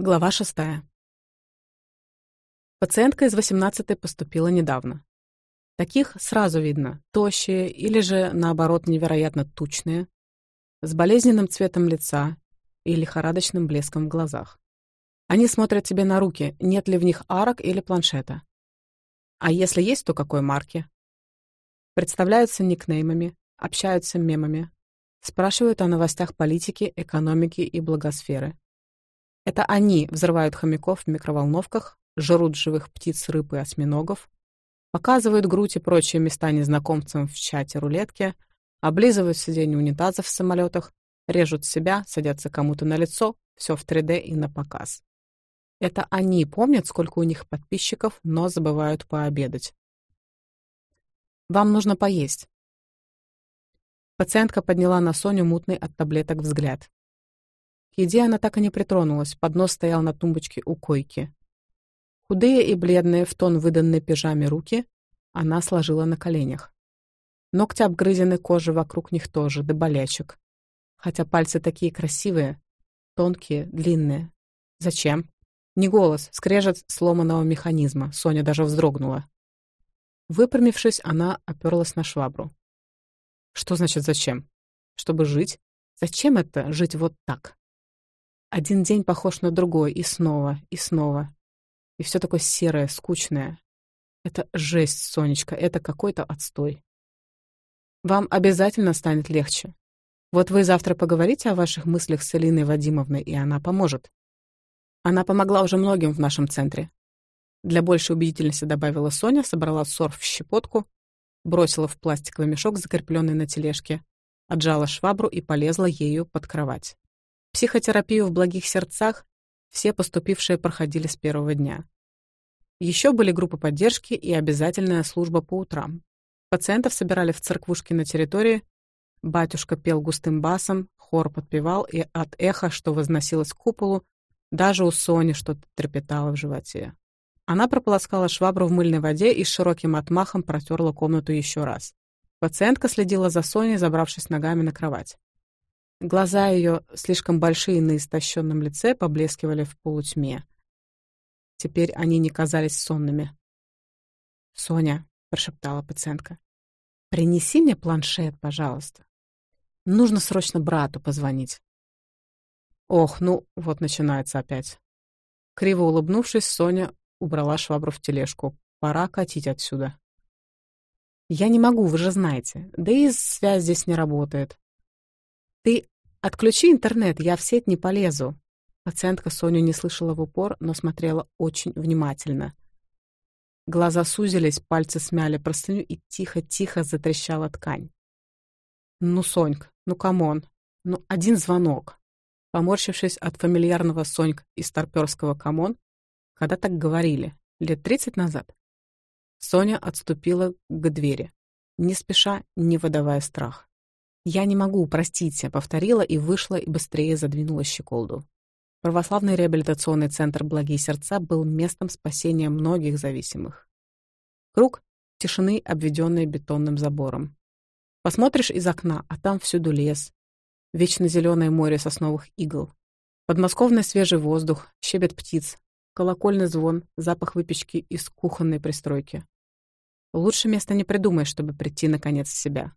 Глава 6. Пациентка из 18 поступила недавно. Таких сразу видно, тощие или же, наоборот, невероятно тучные, с болезненным цветом лица и лихорадочным блеском в глазах. Они смотрят тебе на руки, нет ли в них арок или планшета. А если есть, то какой марки? Представляются никнеймами, общаются мемами, спрашивают о новостях политики, экономики и благосферы, это они взрывают хомяков в микроволновках, жрут живых птиц, рыб и осьминогов, показывают грудь и прочие места незнакомцам в чате рулетки, облизывают сиденье унитазов в самолетах, режут себя, садятся кому-то на лицо, все в 3D и на показ. Это они помнят, сколько у них подписчиков, но забывают пообедать. Вам нужно поесть. Пациентка подняла на Соню мутный от таблеток взгляд еде она так и не притронулась, поднос стоял на тумбочке у койки. Худые и бледные в тон выданные пижаме руки она сложила на коленях. Ногти обгрызены кожи вокруг них тоже, до болячек. Хотя пальцы такие красивые, тонкие, длинные. Зачем? Не голос, скрежет сломанного механизма. Соня даже вздрогнула. Выпрямившись, она оперлась на швабру. Что значит «зачем»? Чтобы жить? Зачем это — жить вот так? Один день похож на другой, и снова, и снова. И все такое серое, скучное. Это жесть, Сонечка, это какой-то отстой. Вам обязательно станет легче. Вот вы завтра поговорите о ваших мыслях с Элиной Вадимовной, и она поможет. Она помогла уже многим в нашем центре. Для большей убедительности добавила Соня, собрала сорф в щепотку, бросила в пластиковый мешок, закрепленный на тележке, отжала швабру и полезла ею под кровать. Психотерапию в «Благих сердцах» все поступившие проходили с первого дня. Еще были группы поддержки и обязательная служба по утрам. Пациентов собирали в церквушке на территории, батюшка пел густым басом, хор подпевал, и от эха, что возносилось к куполу, даже у Сони что-то трепетало в животе. Она прополоскала швабру в мыльной воде и с широким отмахом протерла комнату еще раз. Пациентка следила за Соней, забравшись ногами на кровать. Глаза ее, слишком большие на истощенном лице, поблескивали в полутьме. Теперь они не казались сонными. «Соня», — прошептала пациентка, — «принеси мне планшет, пожалуйста. Нужно срочно брату позвонить». «Ох, ну, вот начинается опять». Криво улыбнувшись, Соня убрала швабру в тележку. «Пора катить отсюда». «Я не могу, вы же знаете. Да и связь здесь не работает. Ты отключи интернет, я в сеть не полезу. Пациентка Соню не слышала в упор, но смотрела очень внимательно. Глаза сузились, пальцы смяли простыню и тихо-тихо затрещала ткань. «Ну, Соньк, ну, come on, ну, один звонок!» Поморщившись от фамильярного Соньк и старпёрского «come on», когда так говорили, лет тридцать назад, Соня отступила к двери, не спеша, не выдавая страх. «Я не могу, простите», — повторила и вышла и быстрее задвинула щеколду. Православный реабилитационный центр «Благие сердца» был местом спасения многих зависимых. Круг тишины, обведенный бетонным забором. Посмотришь из окна, а там всюду лес. Вечно зеленое море сосновых игл. Подмосковный свежий воздух, щебет птиц, колокольный звон, запах выпечки из кухонной пристройки. Лучше места не придумаешь, чтобы прийти наконец в себя.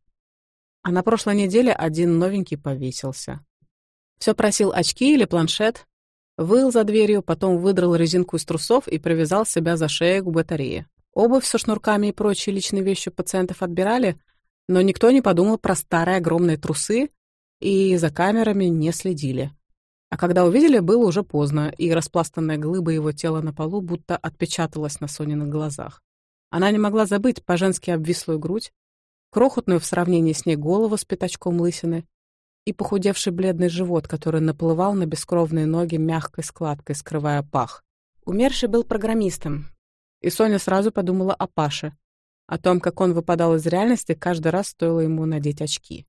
А на прошлой неделе один новенький повесился. Все просил очки или планшет, выл за дверью, потом выдрал резинку из трусов и привязал себя за шею к батарее. Обувь со шнурками и прочие личные вещи пациентов отбирали, но никто не подумал про старые огромные трусы и за камерами не следили. А когда увидели, было уже поздно, и распластанная глыба его тела на полу будто отпечаталась на Сониных глазах. Она не могла забыть по-женски обвислую грудь, крохотную в сравнении с ней голову с пятачком лысины и похудевший бледный живот, который наплывал на бескровные ноги мягкой складкой, скрывая пах. Умерший был программистом, и Соня сразу подумала о Паше, о том, как он выпадал из реальности, каждый раз стоило ему надеть очки.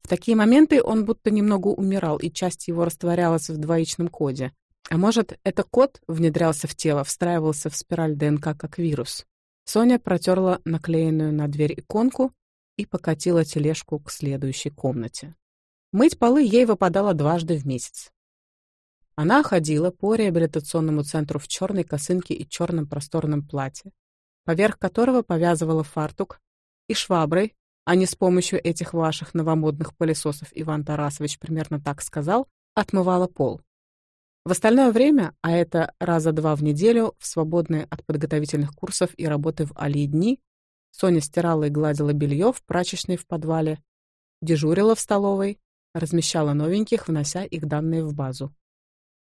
В такие моменты он будто немного умирал, и часть его растворялась в двоичном коде. А может, это код внедрялся в тело, встраивался в спираль ДНК как вирус. Соня протерла наклеенную на дверь иконку и покатила тележку к следующей комнате. Мыть полы ей выпадало дважды в месяц. Она ходила по реабилитационному центру в черной косынке и черном просторном платье, поверх которого повязывала фартук и шваброй, а не с помощью этих ваших новомодных пылесосов Иван Тарасович примерно так сказал, отмывала пол. В остальное время, а это раза два в неделю, в свободные от подготовительных курсов и работы в Али дни, Соня стирала и гладила белье в прачечной в подвале, дежурила в столовой, размещала новеньких, внося их данные в базу.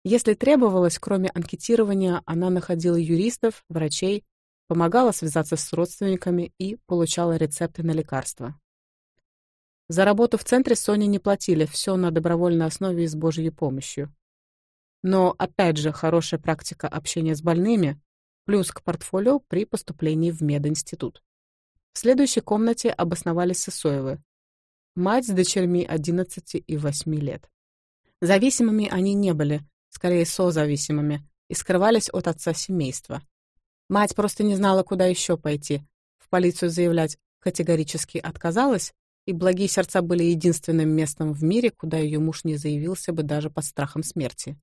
Если требовалось, кроме анкетирования, она находила юристов, врачей, помогала связаться с родственниками и получала рецепты на лекарства. За работу в центре Соне не платили, все на добровольной основе и с Божьей помощью. Но, опять же, хорошая практика общения с больными плюс к портфолио при поступлении в мединститут. В следующей комнате обосновались Сысоевы. Мать с дочерьми 11 и 8 лет. Зависимыми они не были, скорее созависимыми, и скрывались от отца семейства. Мать просто не знала, куда еще пойти. В полицию заявлять категорически отказалась, и благие сердца были единственным местом в мире, куда ее муж не заявился бы даже под страхом смерти.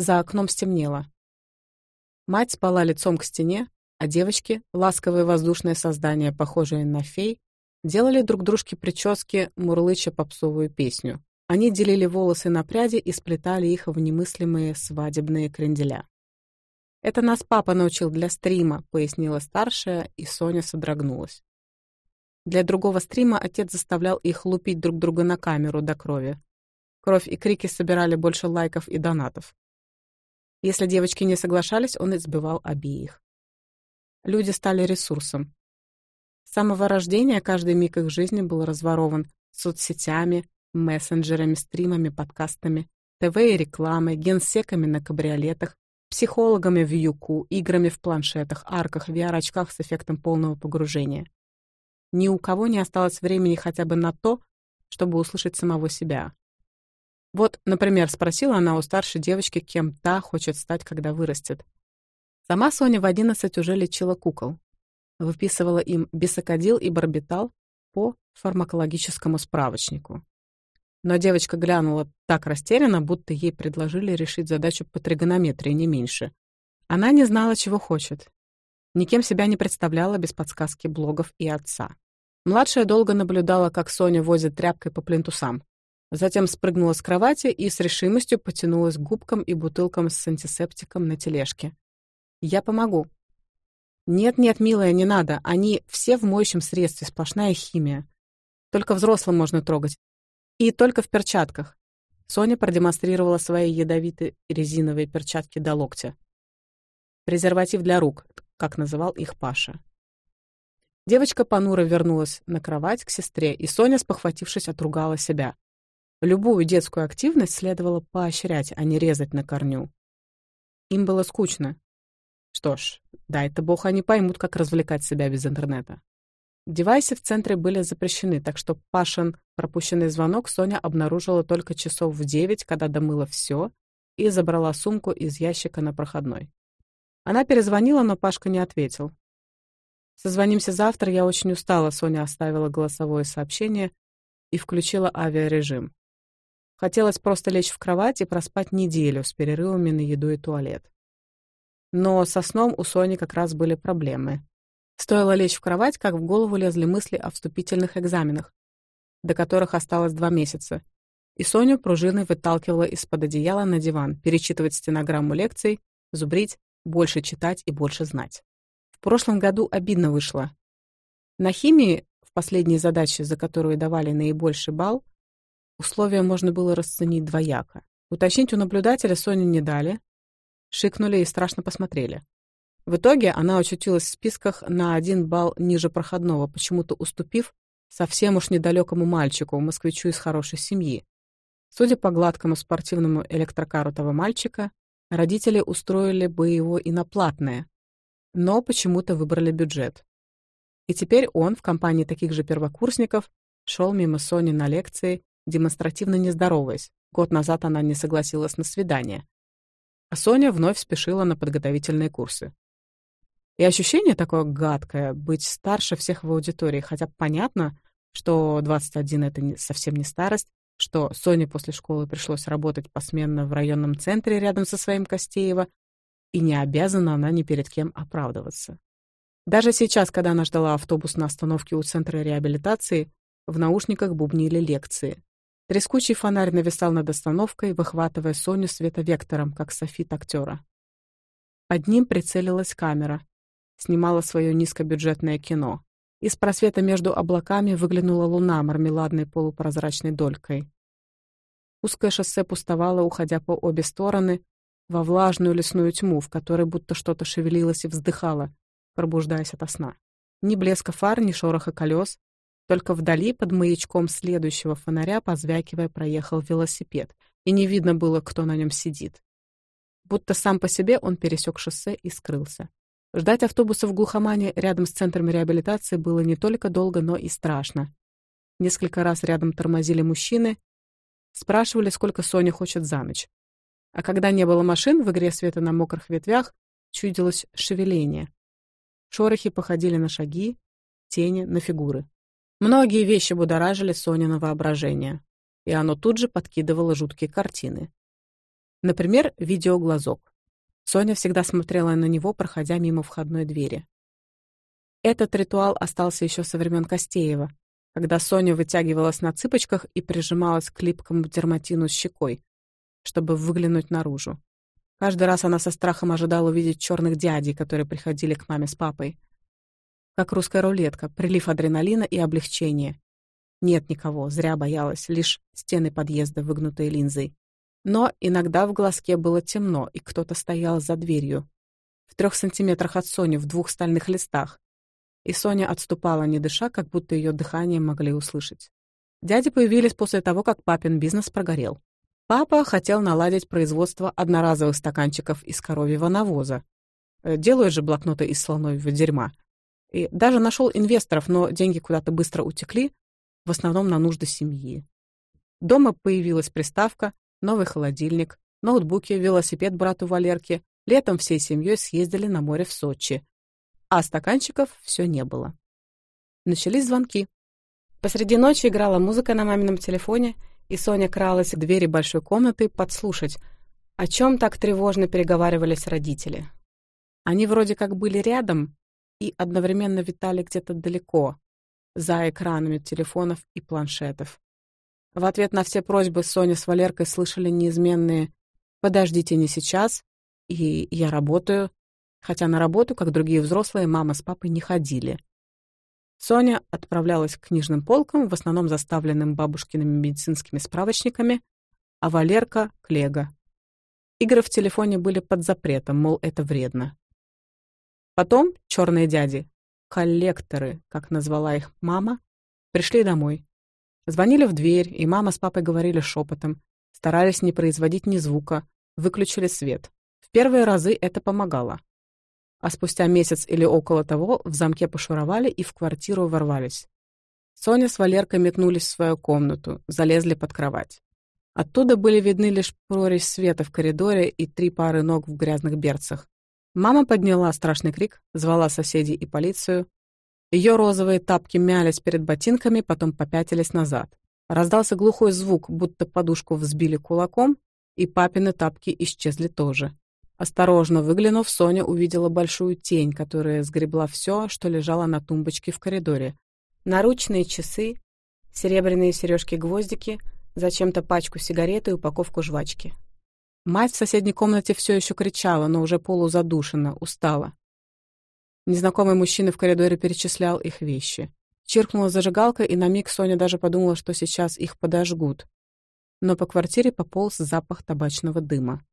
За окном стемнело. Мать спала лицом к стене, а девочки, ласковые воздушные создания, похожие на фей, делали друг дружке прически, мурлыча попсовую песню. Они делили волосы на пряди и сплетали их в немыслимые свадебные кренделя. «Это нас папа научил для стрима», — пояснила старшая, и Соня содрогнулась. Для другого стрима отец заставлял их лупить друг друга на камеру до крови. Кровь и крики собирали больше лайков и донатов. Если девочки не соглашались, он избывал обеих. Люди стали ресурсом. С самого рождения каждый миг их жизни был разворован соцсетями, мессенджерами, стримами, подкастами, ТВ и рекламой, генсеками на кабриолетах, психологами в юку, играми в планшетах, арках, VR-очках с эффектом полного погружения. Ни у кого не осталось времени хотя бы на то, чтобы услышать самого себя. «Вот, например, спросила она у старшей девочки, кем та хочет стать, когда вырастет. Сама Соня в 11 уже лечила кукол. Выписывала им бисокодил и барбитал по фармакологическому справочнику. Но девочка глянула так растерянно, будто ей предложили решить задачу по тригонометрии, не меньше. Она не знала, чего хочет. Никем себя не представляла без подсказки блогов и отца. Младшая долго наблюдала, как Соня возит тряпкой по плинтусам. Затем спрыгнула с кровати и с решимостью потянулась губкам и бутылкам с антисептиком на тележке. «Я помогу». «Нет-нет, милая, не надо. Они все в моющем средстве, сплошная химия. Только взрослым можно трогать. И только в перчатках». Соня продемонстрировала свои ядовитые резиновые перчатки до локтя. «Презерватив для рук», как называл их Паша. Девочка понуро вернулась на кровать к сестре, и Соня, спохватившись, отругала себя. Любую детскую активность следовало поощрять, а не резать на корню. Им было скучно. Что ж, да, это бог, они поймут, как развлекать себя без интернета. Девайсы в центре были запрещены, так что Пашин пропущенный звонок Соня обнаружила только часов в девять, когда домыла все и забрала сумку из ящика на проходной. Она перезвонила, но Пашка не ответил. «Созвонимся завтра, я очень устала», — Соня оставила голосовое сообщение и включила авиарежим. Хотелось просто лечь в кровать и проспать неделю с перерывами на еду и туалет. Но со сном у Сони как раз были проблемы. Стоило лечь в кровать, как в голову лезли мысли о вступительных экзаменах, до которых осталось два месяца. И Соню пружиной выталкивала из-под одеяла на диван, перечитывать стенограмму лекций, зубрить, больше читать и больше знать. В прошлом году обидно вышло. На химии, в последней задаче, за которую давали наибольший балл, Условия можно было расценить двояко. Уточнить у наблюдателя Соню не дали, шикнули и страшно посмотрели. В итоге она очутилась в списках на один балл ниже проходного, почему-то уступив совсем уж недалекому мальчику, москвичу из хорошей семьи. Судя по гладкому спортивному электрокару того мальчика, родители устроили бы его и на платное, но почему-то выбрали бюджет. И теперь он в компании таких же первокурсников шел мимо Сони на лекции демонстративно не здороваясь. Год назад она не согласилась на свидание. А Соня вновь спешила на подготовительные курсы. И ощущение такое гадкое — быть старше всех в аудитории, хотя понятно, что 21 — это не, совсем не старость, что Соне после школы пришлось работать посменно в районном центре рядом со своим Костеева, и не обязана она ни перед кем оправдываться. Даже сейчас, когда она ждала автобус на остановке у центра реабилитации, в наушниках бубнили лекции. Трескучий фонарь нависал над остановкой, выхватывая Соню световектором, как софит актера. Одним прицелилась камера. Снимала свое низкобюджетное кино. Из просвета между облаками выглянула луна мармеладной полупрозрачной долькой. Узкое шоссе пустовало, уходя по обе стороны, во влажную лесную тьму, в которой будто что-то шевелилось и вздыхало, пробуждаясь ото сна. Ни блеска фар, ни шороха колес, только вдали, под маячком следующего фонаря, позвякивая, проехал велосипед, и не видно было, кто на нем сидит. Будто сам по себе он пересек шоссе и скрылся. Ждать автобуса в глухомане рядом с центром реабилитации было не только долго, но и страшно. Несколько раз рядом тормозили мужчины, спрашивали, сколько Соня хочет за ночь. А когда не было машин, в игре света на мокрых ветвях чудилось шевеление. Шорохи походили на шаги, тени на фигуры. Многие вещи будоражили Сонина воображение, и оно тут же подкидывало жуткие картины. Например, видеоглазок. Соня всегда смотрела на него, проходя мимо входной двери. Этот ритуал остался еще со времен Костеева, когда Соня вытягивалась на цыпочках и прижималась к липкому дерматину с щекой, чтобы выглянуть наружу. Каждый раз она со страхом ожидала увидеть черных дядей, которые приходили к маме с папой как русская рулетка, прилив адреналина и облегчение. Нет никого, зря боялась, лишь стены подъезда, выгнутые линзой. Но иногда в глазке было темно, и кто-то стоял за дверью. В трех сантиметрах от Сони в двух стальных листах. И Соня отступала, не дыша, как будто ее дыхание могли услышать. Дяди появились после того, как папин бизнес прогорел. Папа хотел наладить производство одноразовых стаканчиков из коровьего навоза. Э, делаю же блокноты из слоновьего дерьма, и даже нашел инвесторов, но деньги куда-то быстро утекли, в основном на нужды семьи. Дома появилась приставка, новый холодильник, ноутбуки, велосипед брату Валерке. Летом всей семьей съездили на море в Сочи. А стаканчиков все не было. Начались звонки. Посреди ночи играла музыка на мамином телефоне, и Соня кралась к двери большой комнаты подслушать, о чем так тревожно переговаривались родители. Они вроде как были рядом, и одновременно витали где-то далеко, за экранами телефонов и планшетов. В ответ на все просьбы Соня с Валеркой слышали неизменные «подождите не сейчас» и «я работаю», хотя на работу, как другие взрослые, мама с папой не ходили. Соня отправлялась к книжным полкам, в основном заставленным бабушкиными медицинскими справочниками, а Валерка — к лего. Игры в телефоне были под запретом, мол, это вредно. Потом черные дяди, коллекторы, как назвала их мама, пришли домой. Звонили в дверь, и мама с папой говорили шепотом, старались не производить ни звука, выключили свет. В первые разы это помогало. А спустя месяц или около того в замке пошуровали и в квартиру ворвались. Соня с Валеркой метнулись в свою комнату, залезли под кровать. Оттуда были видны лишь прорезь света в коридоре и три пары ног в грязных берцах. Мама подняла страшный крик, звала соседей и полицию. Ее розовые тапки мялись перед ботинками, потом попятились назад. Раздался глухой звук, будто подушку взбили кулаком, и папины тапки исчезли тоже. Осторожно выглянув, Соня увидела большую тень, которая сгребла все, что лежало на тумбочке в коридоре. Наручные часы, серебряные сережки-гвоздики, зачем-то пачку сигарет и упаковку жвачки. Мать в соседней комнате все еще кричала, но уже полузадушенно, устала. Незнакомый мужчина в коридоре перечислял их вещи. Чиркнула зажигалка, и на миг Соня даже подумала, что сейчас их подожгут. Но по квартире пополз запах табачного дыма.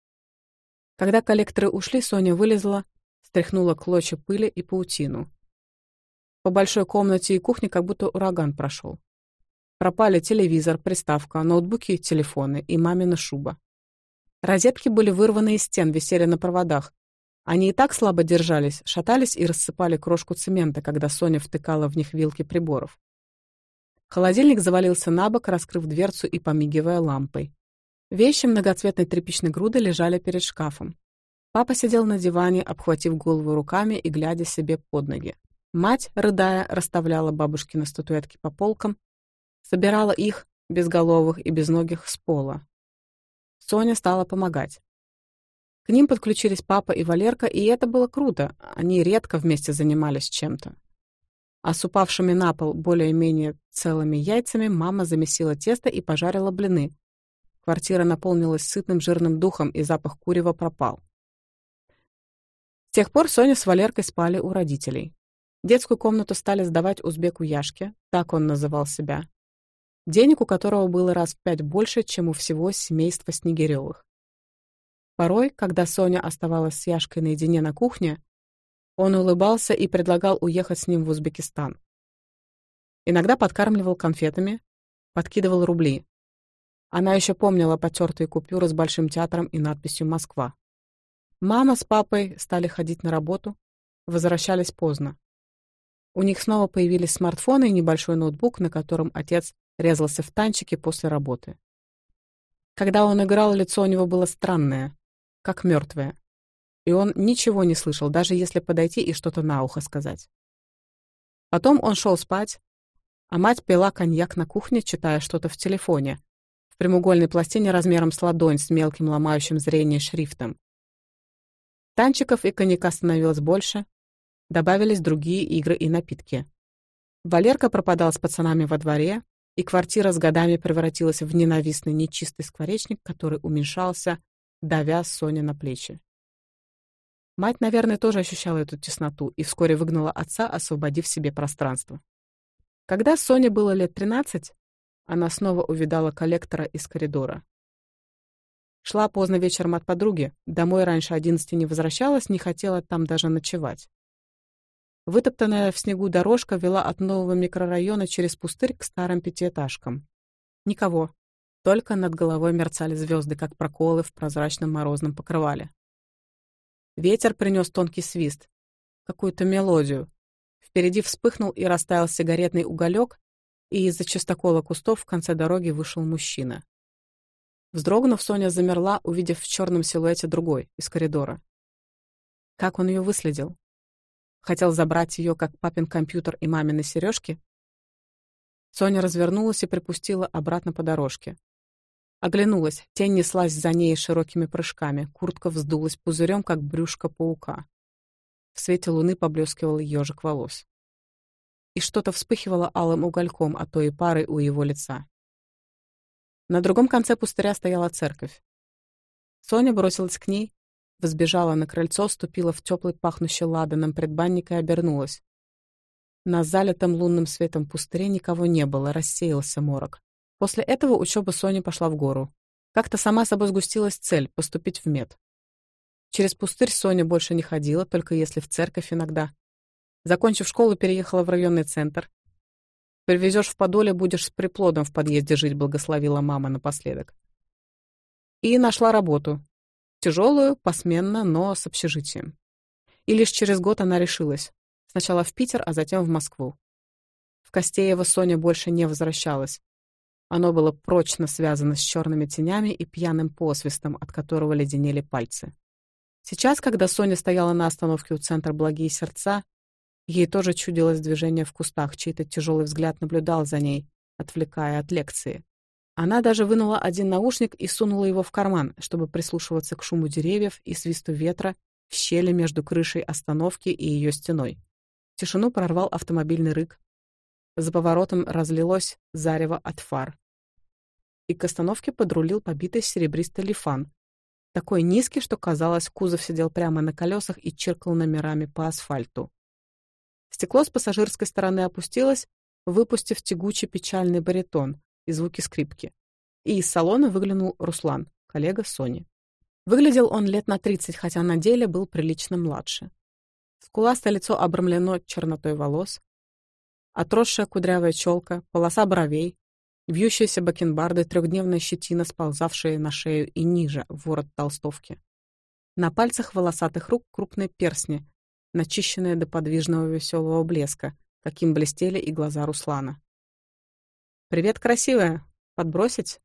Когда коллекторы ушли, Соня вылезла, стряхнула клочья пыли и паутину. По большой комнате и кухне как будто ураган прошел. Пропали телевизор, приставка, ноутбуки, телефоны и мамина шуба. Розетки были вырваны из стен, висели на проводах. Они и так слабо держались, шатались и рассыпали крошку цемента, когда Соня втыкала в них вилки приборов. Холодильник завалился на бок, раскрыв дверцу и помигивая лампой. Вещи многоцветной тряпичной груды лежали перед шкафом. Папа сидел на диване, обхватив голову руками и глядя себе под ноги. Мать, рыдая, расставляла бабушкины статуэтки по полкам, собирала их, безголовых и безногих, с пола, Соня стала помогать. К ним подключились папа и Валерка, и это было круто. Они редко вместе занимались чем-то. А с упавшими на пол более-менее целыми яйцами мама замесила тесто и пожарила блины. Квартира наполнилась сытным жирным духом, и запах курева пропал. С тех пор Соня с Валеркой спали у родителей. Детскую комнату стали сдавать узбеку Яшке, так он называл себя, денег у которого было раз в пять больше, чем у всего семейства Снегирёвых. Порой, когда Соня оставалась с Яшкой наедине на кухне, он улыбался и предлагал уехать с ним в Узбекистан. Иногда подкармливал конфетами, подкидывал рубли. Она еще помнила потертые купюры с большим театром и надписью «Москва». Мама с папой стали ходить на работу, возвращались поздно. У них снова появились смартфоны и небольшой ноутбук, на котором отец резался в танчике после работы. Когда он играл, лицо у него было странное, как мертвое. И он ничего не слышал, даже если подойти и что-то на ухо сказать. Потом он шел спать, а мать пила коньяк на кухне, читая что-то в телефоне, в прямоугольной пластине размером с ладонь с мелким ломающим зрение шрифтом. Танчиков и коньяка становилось больше, добавились другие игры и напитки. Валерка пропадал с пацанами во дворе, и квартира с годами превратилась в ненавистный нечистый скворечник, который уменьшался, давя Соня на плечи. Мать, наверное, тоже ощущала эту тесноту и вскоре выгнала отца, освободив себе пространство. Когда Соне было лет 13, она снова увидала коллектора из коридора. Шла поздно вечером от подруги, домой раньше 11 не возвращалась, не хотела там даже ночевать. Вытоптанная в снегу дорожка вела от нового микрорайона через пустырь к старым пятиэтажкам. Никого. Только над головой мерцали звезды, как проколы в прозрачном морозном покрывале. Ветер принес тонкий свист, какую-то мелодию. Впереди вспыхнул и растаял сигаретный уголек, и из-за частокола кустов в конце дороги вышел мужчина. Вздрогнув, Соня замерла, увидев в черном силуэте другой, из коридора. Как он ее выследил? хотел забрать ее, как папин компьютер и мамины сережки? Соня развернулась и припустила обратно по дорожке. Оглянулась, тень неслась за ней широкими прыжками, куртка вздулась пузырем, как брюшко паука. В свете луны поблескивал ежик волос. И что-то вспыхивало алым угольком, а то и парой у его лица. На другом конце пустыря стояла церковь. Соня бросилась к ней, Взбежала на крыльцо, вступила в теплый пахнущий ладаном предбанник и обернулась. На залитом лунным светом пустыре никого не было, рассеялся морок. После этого учеба Сони пошла в гору. Как-то сама собой сгустилась цель — поступить в мед. Через пустырь Соня больше не ходила, только если в церковь иногда. Закончив школу, переехала в районный центр. «Привезешь в Подоле, будешь с приплодом в подъезде жить», — благословила мама напоследок. И нашла работу тяжелую, посменно, но с общежитием. И лишь через год она решилась. Сначала в Питер, а затем в Москву. В Костеево Соня больше не возвращалась. Оно было прочно связано с черными тенями и пьяным посвистом, от которого леденели пальцы. Сейчас, когда Соня стояла на остановке у центра «Благие сердца», ей тоже чудилось движение в кустах, чей-то тяжелый взгляд наблюдал за ней, отвлекая от лекции. Она даже вынула один наушник и сунула его в карман, чтобы прислушиваться к шуму деревьев и свисту ветра в щели между крышей остановки и ее стеной. Тишину прорвал автомобильный рык. За поворотом разлилось зарево от фар. И к остановке подрулил побитый серебристый лифан. Такой низкий, что казалось, кузов сидел прямо на колесах и чиркал номерами по асфальту. Стекло с пассажирской стороны опустилось, выпустив тягучий печальный баритон и звуки скрипки. И из салона выглянул Руслан, коллега Сони. Выглядел он лет на 30, хотя на деле был прилично младше. Скуластое лицо обрамлено чернотой волос, отросшая кудрявая челка, полоса бровей, вьющиеся бакенбарды, трехдневная щетина, сползавшая на шею и ниже, в ворот толстовки. На пальцах волосатых рук крупные перстни, начищенные до подвижного веселого блеска, каким блестели и глаза Руслана. «Привет, красивая! Подбросить?»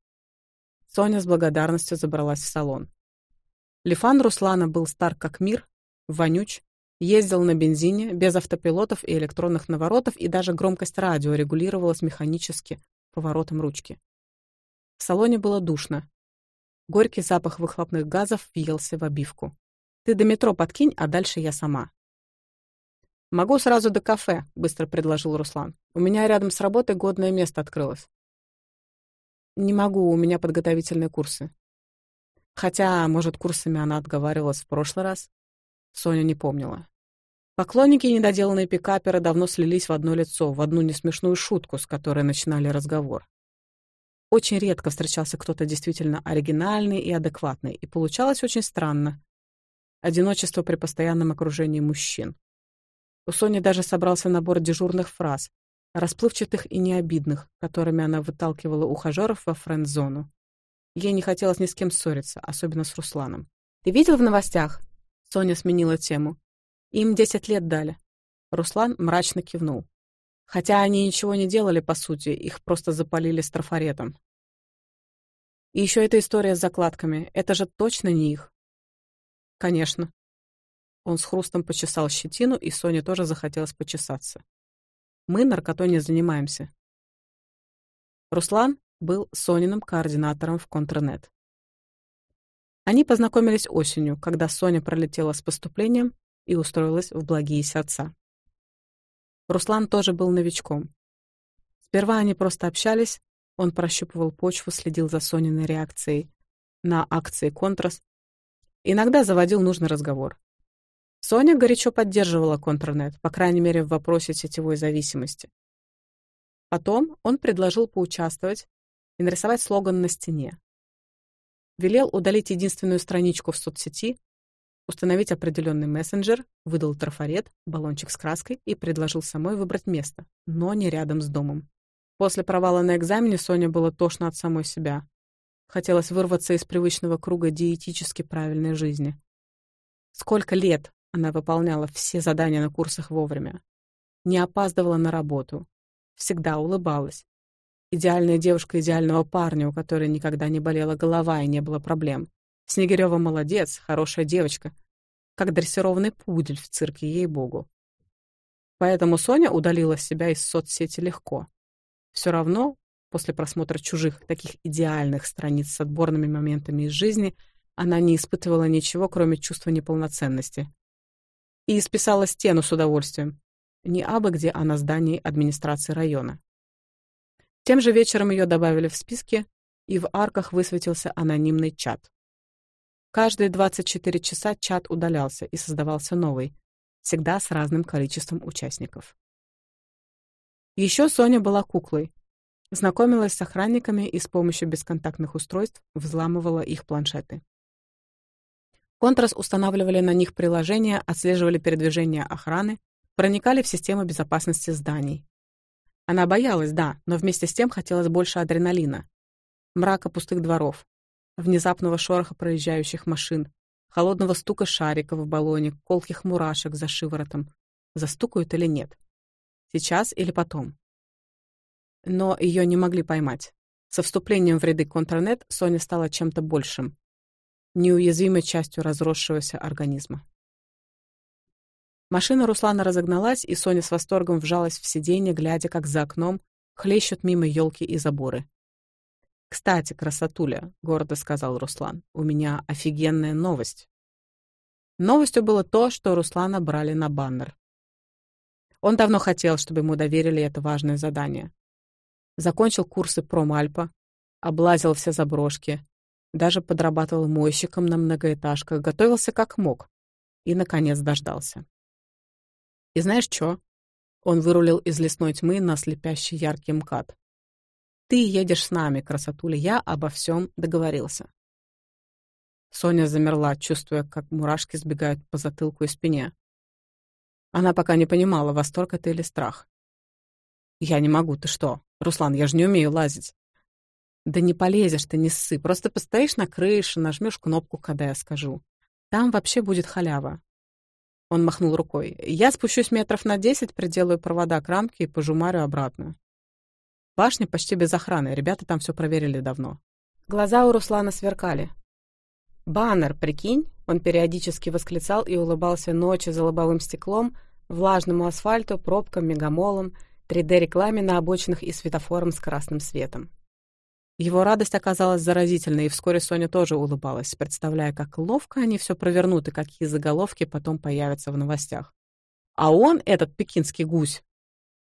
Соня с благодарностью забралась в салон. Лифан Руслана был стар как мир, вонюч, ездил на бензине, без автопилотов и электронных наворотов, и даже громкость радио регулировалась механически, поворотом ручки. В салоне было душно. Горький запах выхлопных газов въелся в обивку. «Ты до метро подкинь, а дальше я сама», могу сразу до кафе быстро предложил руслан. У меня рядом с работой годное место открылось. Не могу у меня подготовительные курсы. Хотя может курсами она отговаривалась в прошлый раз. Соня не помнила. Поклонники и недоделанные пикаперы давно слились в одно лицо в одну несмешную шутку с которой начинали разговор. Очень редко встречался кто-то действительно оригинальный и адекватный, и получалось очень странно. Одиночество при постоянном окружении мужчин. У Сони даже собрался набор дежурных фраз, расплывчатых и необидных, которыми она выталкивала ухажеров во френд-зону. Ей не хотелось ни с кем ссориться, особенно с Русланом. «Ты видел в новостях?» Соня сменила тему. «Им десять лет дали». Руслан мрачно кивнул. Хотя они ничего не делали, по сути, их просто запалили страфаретом. И еще эта история с закладками. Это же точно не их. Конечно. Он с хрустом почесал щетину, и Соне тоже захотелось почесаться. Мы наркотой не занимаемся. Руслан был Сониным координатором в Контрнет. Они познакомились осенью, когда Соня пролетела с поступлением и устроилась в благие сердца. Руслан тоже был новичком. Сперва они просто общались, он прощупывал почву, следил за Сониной реакцией на акции «Контрас», иногда заводил нужный разговор. Соня горячо поддерживала Контрнет, по крайней мере, в вопросе сетевой зависимости. Потом он предложил поучаствовать и нарисовать слоган на стене. Велел удалить единственную страничку в соцсети, установить определенный мессенджер, выдал трафарет, баллончик с краской и предложил самой выбрать место, но не рядом с домом. После провала на экзамене Соня была тошна от самой себя. Хотелось вырваться из привычного круга диетически правильной жизни. Сколько лет она выполняла все задания на курсах вовремя. Не опаздывала на работу. Всегда улыбалась. Идеальная девушка идеального парня, у которой никогда не болела голова и не было проблем. Снегирева молодец, хорошая девочка. Как дрессированный пудель в цирке, ей-богу. Поэтому Соня удалила себя из соцсети легко. Все равно, после просмотра чужих, таких идеальных страниц с отборными моментами из жизни, она не испытывала ничего, кроме чувства неполноценности и списала стену с удовольствием. Не абы где, а на здании администрации района. Тем же вечером ее добавили в списки, и в арках высветился анонимный чат. Каждые 24 часа чат удалялся и создавался новый, всегда с разным количеством участников. Еще Соня была куклой. Знакомилась с охранниками и с помощью бесконтактных устройств взламывала их планшеты. Контрас устанавливали на них приложения, отслеживали передвижение охраны, проникали в систему безопасности зданий. Она боялась, да, но вместе с тем хотелось больше адреналина. Мрака пустых дворов, внезапного шороха проезжающих машин, холодного стука шариков в баллоне, колких мурашек за шиворотом. Застукают или нет? Сейчас или потом? Но ее не могли поймать. Со вступлением в ряды контрнет Соня стала чем-то большим неуязвимой частью разросшегося организма. Машина Руслана разогналась, и Соня с восторгом вжалась в сиденье, глядя, как за окном хлещут мимо елки и заборы. «Кстати, красотуля», — гордо сказал Руслан, — «у меня офигенная новость». Новостью было то, что Руслана брали на баннер. Он давно хотел, чтобы ему доверили это важное задание. Закончил курсы промальпа, облазил все заброшки, даже подрабатывал мойщиком на многоэтажках, готовился как мог. И, наконец, дождался. И знаешь что? Он вырулил из лесной тьмы на слепящий яркий МКАД. «Ты едешь с нами, красотуля, я обо всем договорился». Соня замерла, чувствуя, как мурашки сбегают по затылку и спине. Она пока не понимала, восторг это или страх. «Я не могу, ты что? Руслан, я же не умею лазить». Да не полезешь ты, не ссы. Просто постоишь на крыше, нажмешь кнопку, когда я скажу. Там вообще будет халява. Он махнул рукой. Я спущусь метров на десять, приделаю провода к рамке и пожумарю обратно. Башня почти без охраны. Ребята там все проверили давно. Глаза у Руслана сверкали. «Баннер, прикинь!» Он периодически восклицал и улыбался ночью за лобовым стеклом, влажному асфальту, пробкам, мегамолам, 3D-рекламе на обочинах и светофором с красным светом. Его радость оказалась заразительной, и вскоре Соня тоже улыбалась, представляя, как ловко они все провернут и какие заголовки потом появятся в новостях. А он, этот пекинский гусь,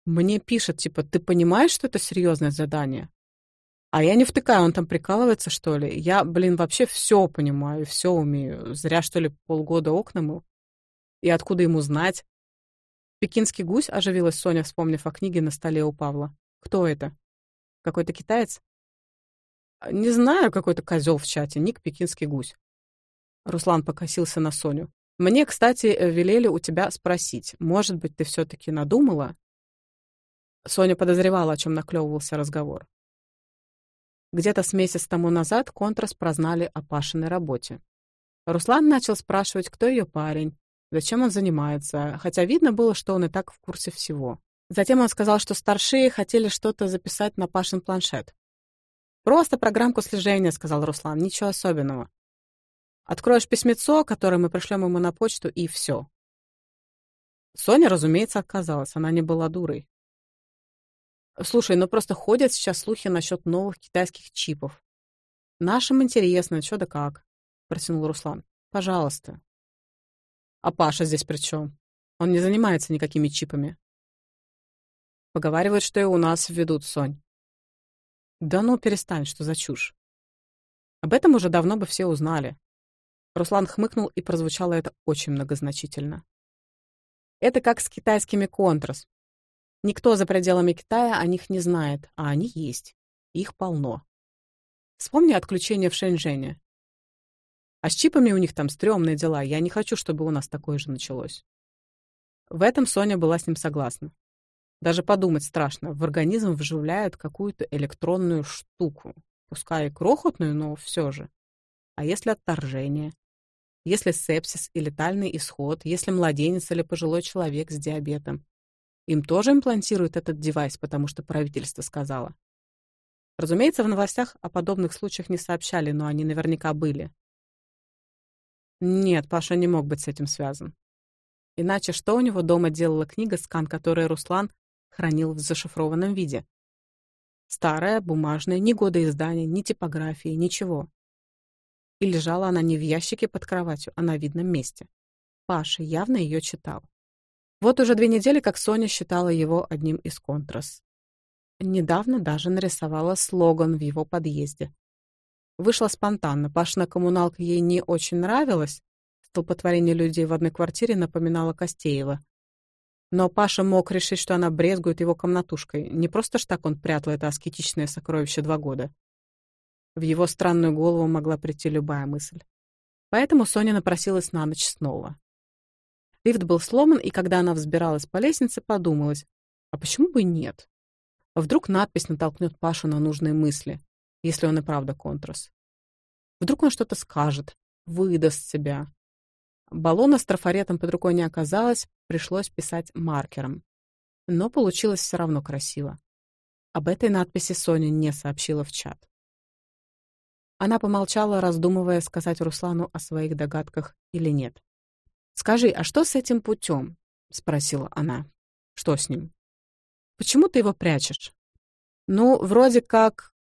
мне пишет, типа, ты понимаешь, что это серьезное задание? А я не втыкаю, он там прикалывается, что ли? Я, блин, вообще все понимаю, все умею. Зря, что ли, полгода окна мыл. И откуда ему знать? Пекинский гусь, оживилась Соня, вспомнив о книге на столе у Павла. Кто это? Какой-то китаец? Не знаю, какой-то козел в чате, ник пекинский гусь. Руслан покосился на Соню. Мне, кстати, велели у тебя спросить, может быть, ты все-таки надумала? Соня подозревала, о чем наклевывался разговор. Где-то с месяц тому назад контраст прознали о Пашиной работе. Руслан начал спрашивать, кто ее парень, зачем он занимается, хотя видно было, что он и так в курсе всего. Затем он сказал, что старшие хотели что-то записать на Пашин планшет. «Просто программку слежения», — сказал Руслан. «Ничего особенного. Откроешь письмецо, которое мы пришлем ему на почту, и все». Соня, разумеется, отказалась. Она не была дурой. «Слушай, ну просто ходят сейчас слухи насчет новых китайских чипов. Нашим интересно, что да как», — протянул Руслан. «Пожалуйста». «А Паша здесь при чем? Он не занимается никакими чипами». Поговаривают, что и у нас введут, Сонь. Да ну перестань, что за чушь. Об этом уже давно бы все узнали. Руслан хмыкнул, и прозвучало это очень многозначительно. Это как с китайскими контрас. Никто за пределами Китая о них не знает, а они есть. Их полно. Вспомни отключение в Шэньчжэне. А с чипами у них там стрёмные дела. Я не хочу, чтобы у нас такое же началось. В этом Соня была с ним согласна. Даже подумать страшно. В организм вживляют какую-то электронную штуку. Пускай и крохотную, но все же. А если отторжение? Если сепсис и летальный исход? Если младенец или пожилой человек с диабетом? Им тоже имплантируют этот девайс, потому что правительство сказала. Разумеется, в новостях о подобных случаях не сообщали, но они наверняка были. Нет, Паша не мог быть с этим связан. Иначе что у него дома делала книга «Скан», которую Руслан хранил в зашифрованном виде. Старая, бумажная, ни года издания, ни типографии, ничего. И лежала она не в ящике под кроватью, а на видном месте. Паша явно ее читал. Вот уже две недели, как Соня считала его одним из контрас. Недавно даже нарисовала слоган в его подъезде. Вышла спонтанно. Пашна коммуналка ей не очень нравилась. Столпотворение людей в одной квартире напоминало Костеева. Но Паша мог решить, что она брезгует его комнатушкой. Не просто ж так он прятал это аскетичное сокровище два года. В его странную голову могла прийти любая мысль. Поэтому Соня напросилась на ночь снова. Лифт был сломан, и когда она взбиралась по лестнице, подумалась, а почему бы нет? Вдруг надпись натолкнет Пашу на нужные мысли, если он и правда контрас. Вдруг он что-то скажет, выдаст себя, Баллона с трафаретом под рукой не оказалось, пришлось писать маркером. Но получилось все равно красиво. Об этой надписи Соня не сообщила в чат. Она помолчала, раздумывая, сказать Руслану о своих догадках или нет. «Скажи, а что с этим путем?» — спросила она. «Что с ним?» «Почему ты его прячешь?» «Ну, вроде как...»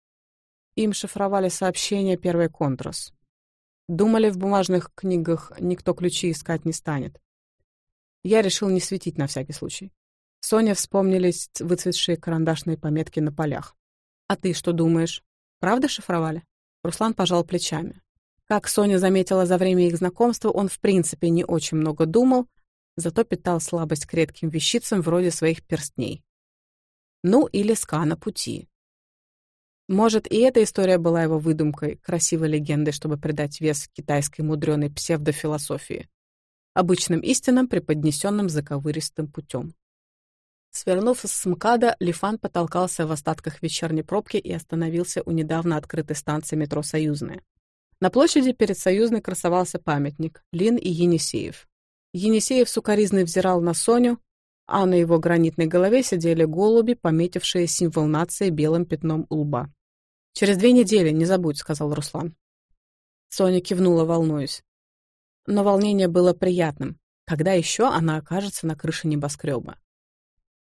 Им шифровали сообщение «Первый контрас». Думали, в бумажных книгах никто ключи искать не станет. Я решил не светить на всякий случай. Соня вспомнились выцветшие карандашные пометки на полях. «А ты что думаешь? Правда шифровали?» Руслан пожал плечами. Как Соня заметила за время их знакомства, он в принципе не очень много думал, зато питал слабость к редким вещицам вроде своих перстней. Ну или скана пути. Может, и эта история была его выдумкой, красивой легендой, чтобы придать вес китайской мудреной псевдофилософии, обычным истинам, преподнесенным заковыристым путем. Свернув с МКАДа, Лифан потолкался в остатках вечерней пробки и остановился у недавно открытой станции метро «Союзная». На площади перед «Союзной» красовался памятник Лин и Енисеев. Енисеев сукоризно взирал на Соню, а на его гранитной голове сидели голуби, пометившие символ нации белым пятном лба. «Через две недели, не забудь», — сказал Руслан. Соня кивнула, волнуюсь. Но волнение было приятным. Когда еще она окажется на крыше небоскреба?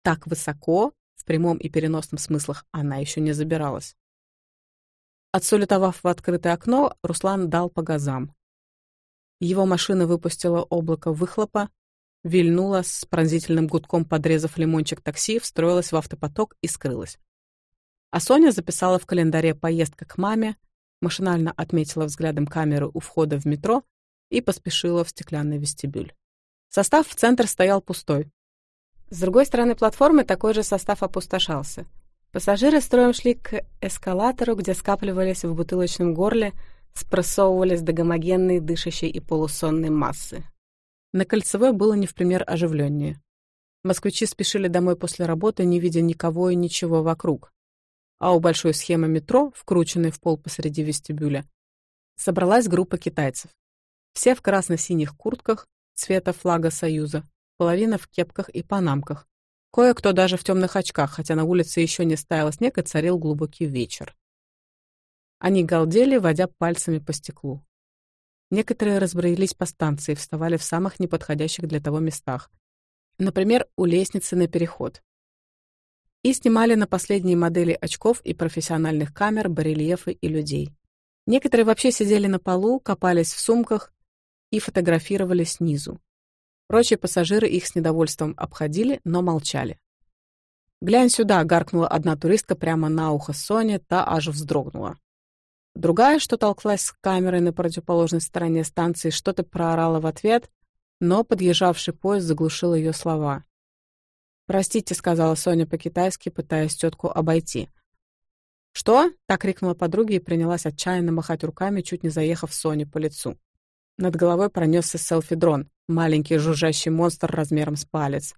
Так высоко, в прямом и переносном смыслах, она еще не забиралась. Отсулетовав в открытое окно, Руслан дал по газам. Его машина выпустила облако выхлопа, вильнула с пронзительным гудком, подрезав лимончик такси, встроилась в автопоток и скрылась. А Соня записала в календаре поездка к маме, машинально отметила взглядом камеру у входа в метро и поспешила в стеклянный вестибюль. Состав в центр стоял пустой. С другой стороны платформы такой же состав опустошался. Пассажиры строем шли к эскалатору, где скапливались в бутылочном горле, спрессовывались до гомогенной, дышащей и полусонной массы. На Кольцевой было не в пример оживленнее. Москвичи спешили домой после работы, не видя никого и ничего вокруг а у большой схемы метро, вкрученной в пол посреди вестибюля, собралась группа китайцев. Все в красно-синих куртках цвета флага Союза, половина в кепках и панамках. Кое-кто даже в темных очках, хотя на улице еще не стаял снег и царил глубокий вечер. Они галдели, водя пальцами по стеклу. Некоторые разбрелись по станции, вставали в самых неподходящих для того местах. Например, у лестницы на переход и снимали на последние модели очков и профессиональных камер барельефы и людей. Некоторые вообще сидели на полу, копались в сумках и фотографировали снизу. Прочие пассажиры их с недовольством обходили, но молчали. «Глянь сюда!» — гаркнула одна туристка прямо на ухо Соне, та аж вздрогнула. Другая, что толклась с камерой на противоположной стороне станции, что-то проорала в ответ, но подъезжавший поезд заглушил ее слова. «Простите», — сказала Соня по-китайски, пытаясь тетку обойти. «Что?» — так крикнула подруга и принялась отчаянно махать руками, чуть не заехав Соне по лицу. Над головой пронесся селфи-дрон, маленький жужжащий монстр размером с палец.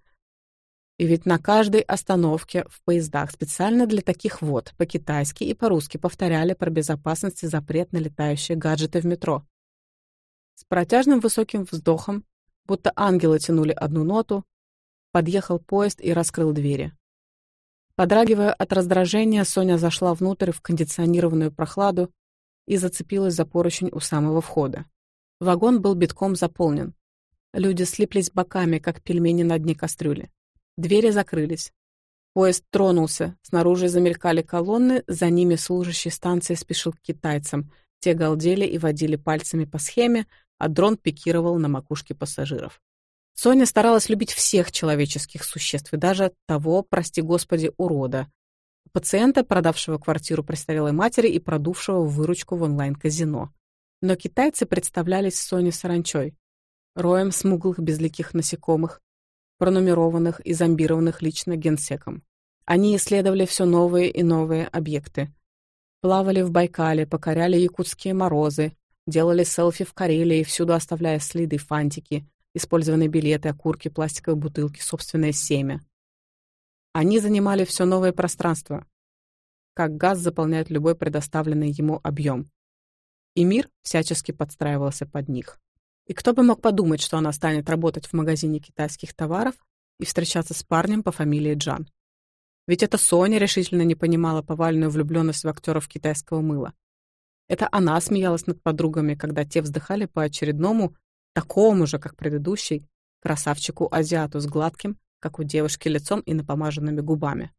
И ведь на каждой остановке в поездах специально для таких вот по-китайски и по-русски повторяли про безопасность и запрет на летающие гаджеты в метро. С протяжным высоким вздохом, будто ангелы тянули одну ноту, подъехал поезд и раскрыл двери. Подрагивая от раздражения, Соня зашла внутрь в кондиционированную прохладу и зацепилась за поручень у самого входа. Вагон был битком заполнен. Люди слиплись боками, как пельмени на дне кастрюли. Двери закрылись. Поезд тронулся, снаружи замелькали колонны, за ними служащий станции спешил к китайцам. Те галдели и водили пальцами по схеме, а дрон пикировал на макушке пассажиров. Соня старалась любить всех человеческих существ и даже того, прости господи, урода. Пациента, продавшего квартиру престарелой матери и продувшего выручку в онлайн-казино. Но китайцы представлялись Соне саранчой, роем смуглых безликих насекомых, пронумерованных и зомбированных лично генсеком. Они исследовали все новые и новые объекты. Плавали в Байкале, покоряли якутские морозы, делали селфи в Карелии, всюду оставляя следы фантики — использованные билеты, окурки, пластиковые бутылки, собственное семя. Они занимали все новое пространство, как газ заполняет любой предоставленный ему объем. И мир всячески подстраивался под них. И кто бы мог подумать, что она станет работать в магазине китайских товаров и встречаться с парнем по фамилии Джан. Ведь это Соня решительно не понимала повальную влюбленность в актеров китайского мыла. Это она смеялась над подругами, когда те вздыхали по очередному такому же, как предыдущий, красавчику-азиату с гладким, как у девушки, лицом и напомаженными губами.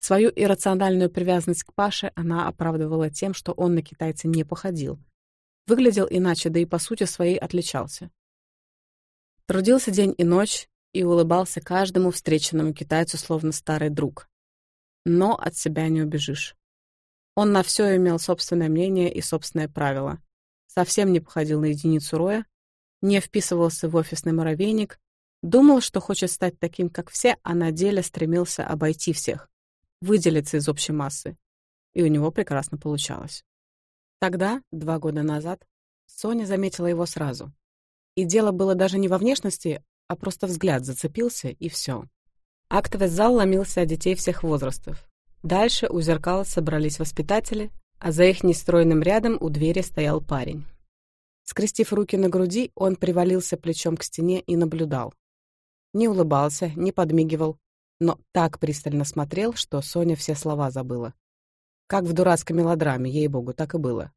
Свою иррациональную привязанность к Паше она оправдывала тем, что он на китайца не походил. Выглядел иначе, да и по сути своей отличался. Трудился день и ночь и улыбался каждому встреченному китайцу словно старый друг. Но от себя не убежишь. Он на все имел собственное мнение и собственное правило. Совсем не походил на единицу Роя, не вписывался в офисный муравейник, думал, что хочет стать таким, как все, а на деле стремился обойти всех, выделиться из общей массы. И у него прекрасно получалось. Тогда, два года назад, Соня заметила его сразу. И дело было даже не во внешности, а просто взгляд зацепился, и все. Актовый зал ломился от детей всех возрастов. Дальше у зеркала собрались воспитатели, а за их нестройным рядом у двери стоял парень. Скрестив руки на груди, он привалился плечом к стене и наблюдал. Не улыбался, не подмигивал, но так пристально смотрел, что Соня все слова забыла. Как в дурацкой мелодраме, ей-богу, так и было.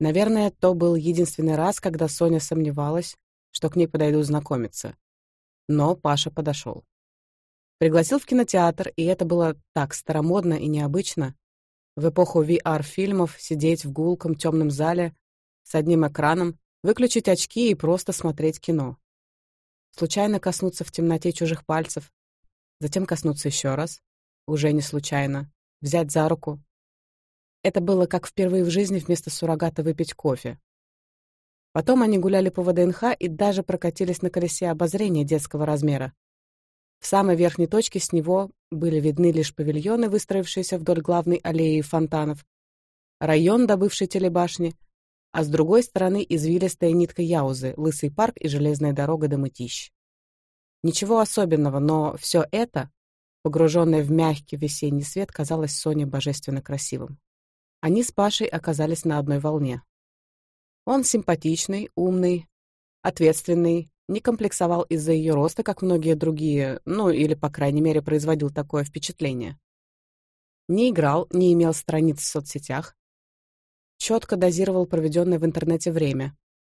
Наверное, то был единственный раз, когда Соня сомневалась, что к ней подойду знакомиться. Но Паша подошел. Пригласил в кинотеатр, и это было так старомодно и необычно. В эпоху VR-фильмов сидеть в гулком темном зале с одним экраном, выключить очки и просто смотреть кино. Случайно коснуться в темноте чужих пальцев, затем коснуться еще раз, уже не случайно, взять за руку. Это было как впервые в жизни вместо суррогата выпить кофе. Потом они гуляли по ВДНХ и даже прокатились на колесе обозрения детского размера. В самой верхней точке с него были видны лишь павильоны, выстроившиеся вдоль главной аллеи фонтанов, район, добывший телебашни, а с другой стороны извилистая нитка Яузы, лысый парк и железная дорога до Мытищ. Ничего особенного, но все это, погруженное в мягкий весенний свет, казалось Соне божественно красивым. Они с Пашей оказались на одной волне. Он симпатичный, умный, ответственный, не комплексовал из-за ее роста, как многие другие, ну или, по крайней мере, производил такое впечатление. Не играл, не имел страниц в соцсетях, четко дозировал проведенное в интернете время.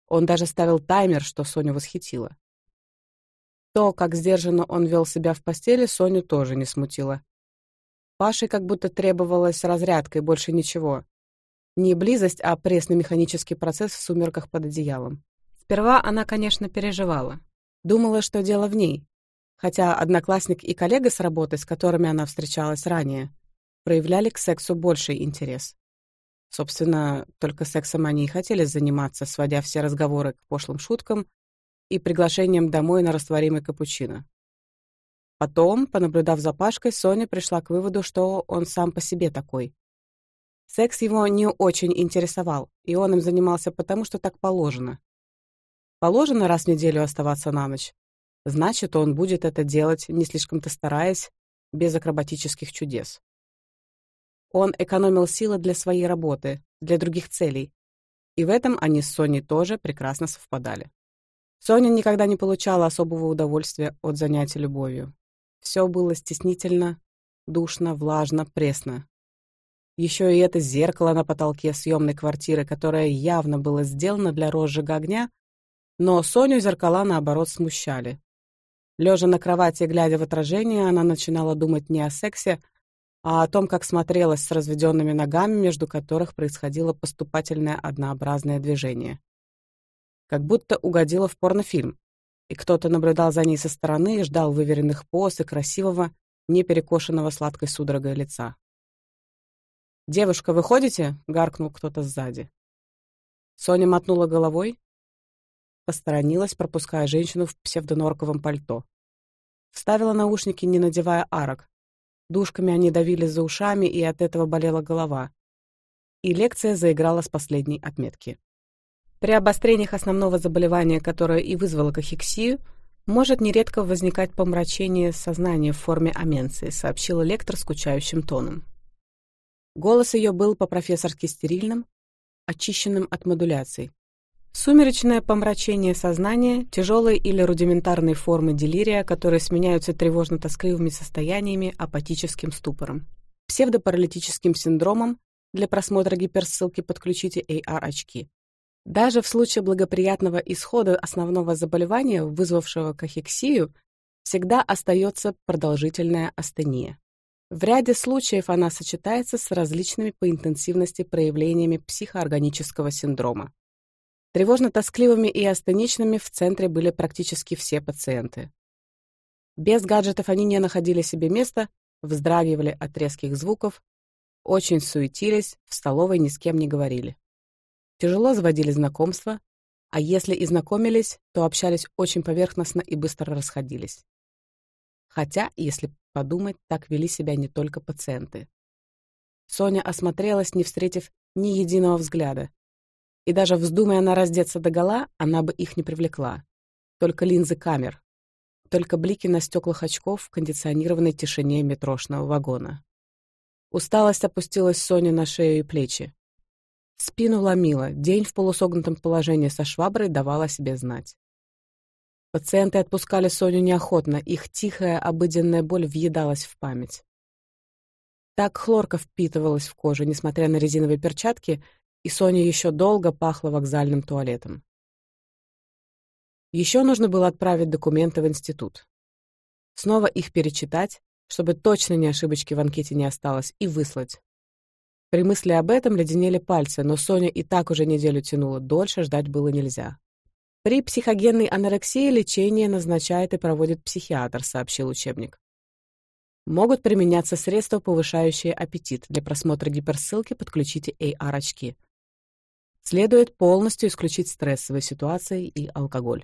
Он даже ставил таймер, что Соню восхитило. То, как сдержанно он вел себя в постели, Соню тоже не смутило. Паше как будто требовалась разрядка и больше ничего. Не близость, а пресно-механический процесс в сумерках под одеялом. Сперва она, конечно, переживала. Думала, что дело в ней. Хотя одноклассник и коллега с работы, с которыми она встречалась ранее, проявляли к сексу больший интерес. Собственно, только сексом они и хотели заниматься, сводя все разговоры к пошлым шуткам и приглашением домой на растворимый капучино. Потом, понаблюдав за Пашкой, Соня пришла к выводу, что он сам по себе такой. Секс его не очень интересовал, и он им занимался потому, что так положено. Положено раз в неделю оставаться на ночь. Значит, он будет это делать, не слишком-то стараясь, без акробатических чудес. Он экономил силы для своей работы, для других целей. И в этом они с Соней тоже прекрасно совпадали. Соня никогда не получала особого удовольствия от занятий любовью. Все было стеснительно, душно, влажно, пресно. Еще и это зеркало на потолке съемной квартиры, которое явно было сделано для розжига огня, но Соню зеркала, наоборот, смущали. Лежа на кровати, глядя в отражение, она начинала думать не о сексе, а о том, как смотрелось с разведенными ногами, между которых происходило поступательное однообразное движение. Как будто угодила в порнофильм, и кто-то наблюдал за ней со стороны и ждал выверенных поз и красивого, не перекошенного сладкой судорогой лица. «Девушка, выходите?» — гаркнул кто-то сзади. Соня мотнула головой, посторонилась, пропуская женщину в псевдонорковом пальто. Вставила наушники, не надевая арок, Душками они давили за ушами, и от этого болела голова. И лекция заиграла с последней отметки. При обострениях основного заболевания, которое и вызвало кахексию, может нередко возникать помрачение сознания в форме аменции, сообщила лектор скучающим тоном. Голос ее был по-профессорски стерильным, очищенным от модуляций, Сумеречное помрачение сознания, тяжелые или рудиментарные формы делирия, которые сменяются тревожно-тоскливыми состояниями, апатическим ступором. Псевдопаралитическим синдромом для просмотра гиперссылки подключите AR-очки. Даже в случае благоприятного исхода основного заболевания, вызвавшего кахексию, всегда остается продолжительная астения. В ряде случаев она сочетается с различными по интенсивности проявлениями психоорганического синдрома. Тревожно-тоскливыми и астеничными в центре были практически все пациенты. Без гаджетов они не находили себе места, вздрагивали от резких звуков, очень суетились, в столовой ни с кем не говорили. Тяжело заводили знакомства, а если и знакомились, то общались очень поверхностно и быстро расходились. Хотя, если подумать, так вели себя не только пациенты. Соня осмотрелась, не встретив ни единого взгляда. И даже вздумая она раздеться догола, она бы их не привлекла. Только линзы камер. Только блики на стеклах очков в кондиционированной тишине метрошного вагона. Усталость опустилась Соне на шею и плечи. Спину ломила, день в полусогнутом положении со шваброй давала себе знать. Пациенты отпускали Соню неохотно, их тихая обыденная боль въедалась в память. Так хлорка впитывалась в кожу, несмотря на резиновые перчатки — и Соня еще долго пахла вокзальным туалетом. Еще нужно было отправить документы в институт. Снова их перечитать, чтобы точно ни ошибочки в анкете не осталось, и выслать. При мысли об этом леденели пальцы, но Соня и так уже неделю тянула, дольше ждать было нельзя. При психогенной анорексии лечение назначает и проводит психиатр, сообщил учебник. Могут применяться средства, повышающие аппетит. Для просмотра гиперссылки подключите AR-очки следует полностью исключить стрессовые ситуации и алкоголь.